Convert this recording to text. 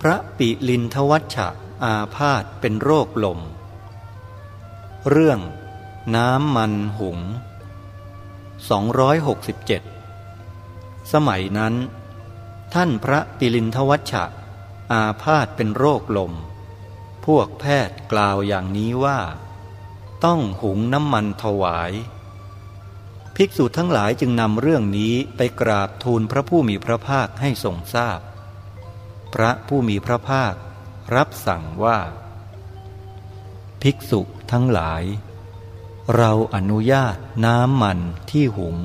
พระปิลินทวัชชะอาพาธเป็นโรคลม เรื่องน้ำมันหุง 267 สมัยนั้น ท่านพระปิลินทวัชชะอาพาธเป็นโรคลม พวกแพทย์กล่าวอย่างนี้ว่า ต้องหุงน้ำมันถวาย ภิกษุทั้งหลายจึงนำเรื่องนี้ไปกราบทูลพระผู้มีพระภาคให้ทรงทราบพ พระผู้มีพระภาครับสั่งว่า ภิกษุทั้งหลาย เราอนุญาตน้ำมันที่หุง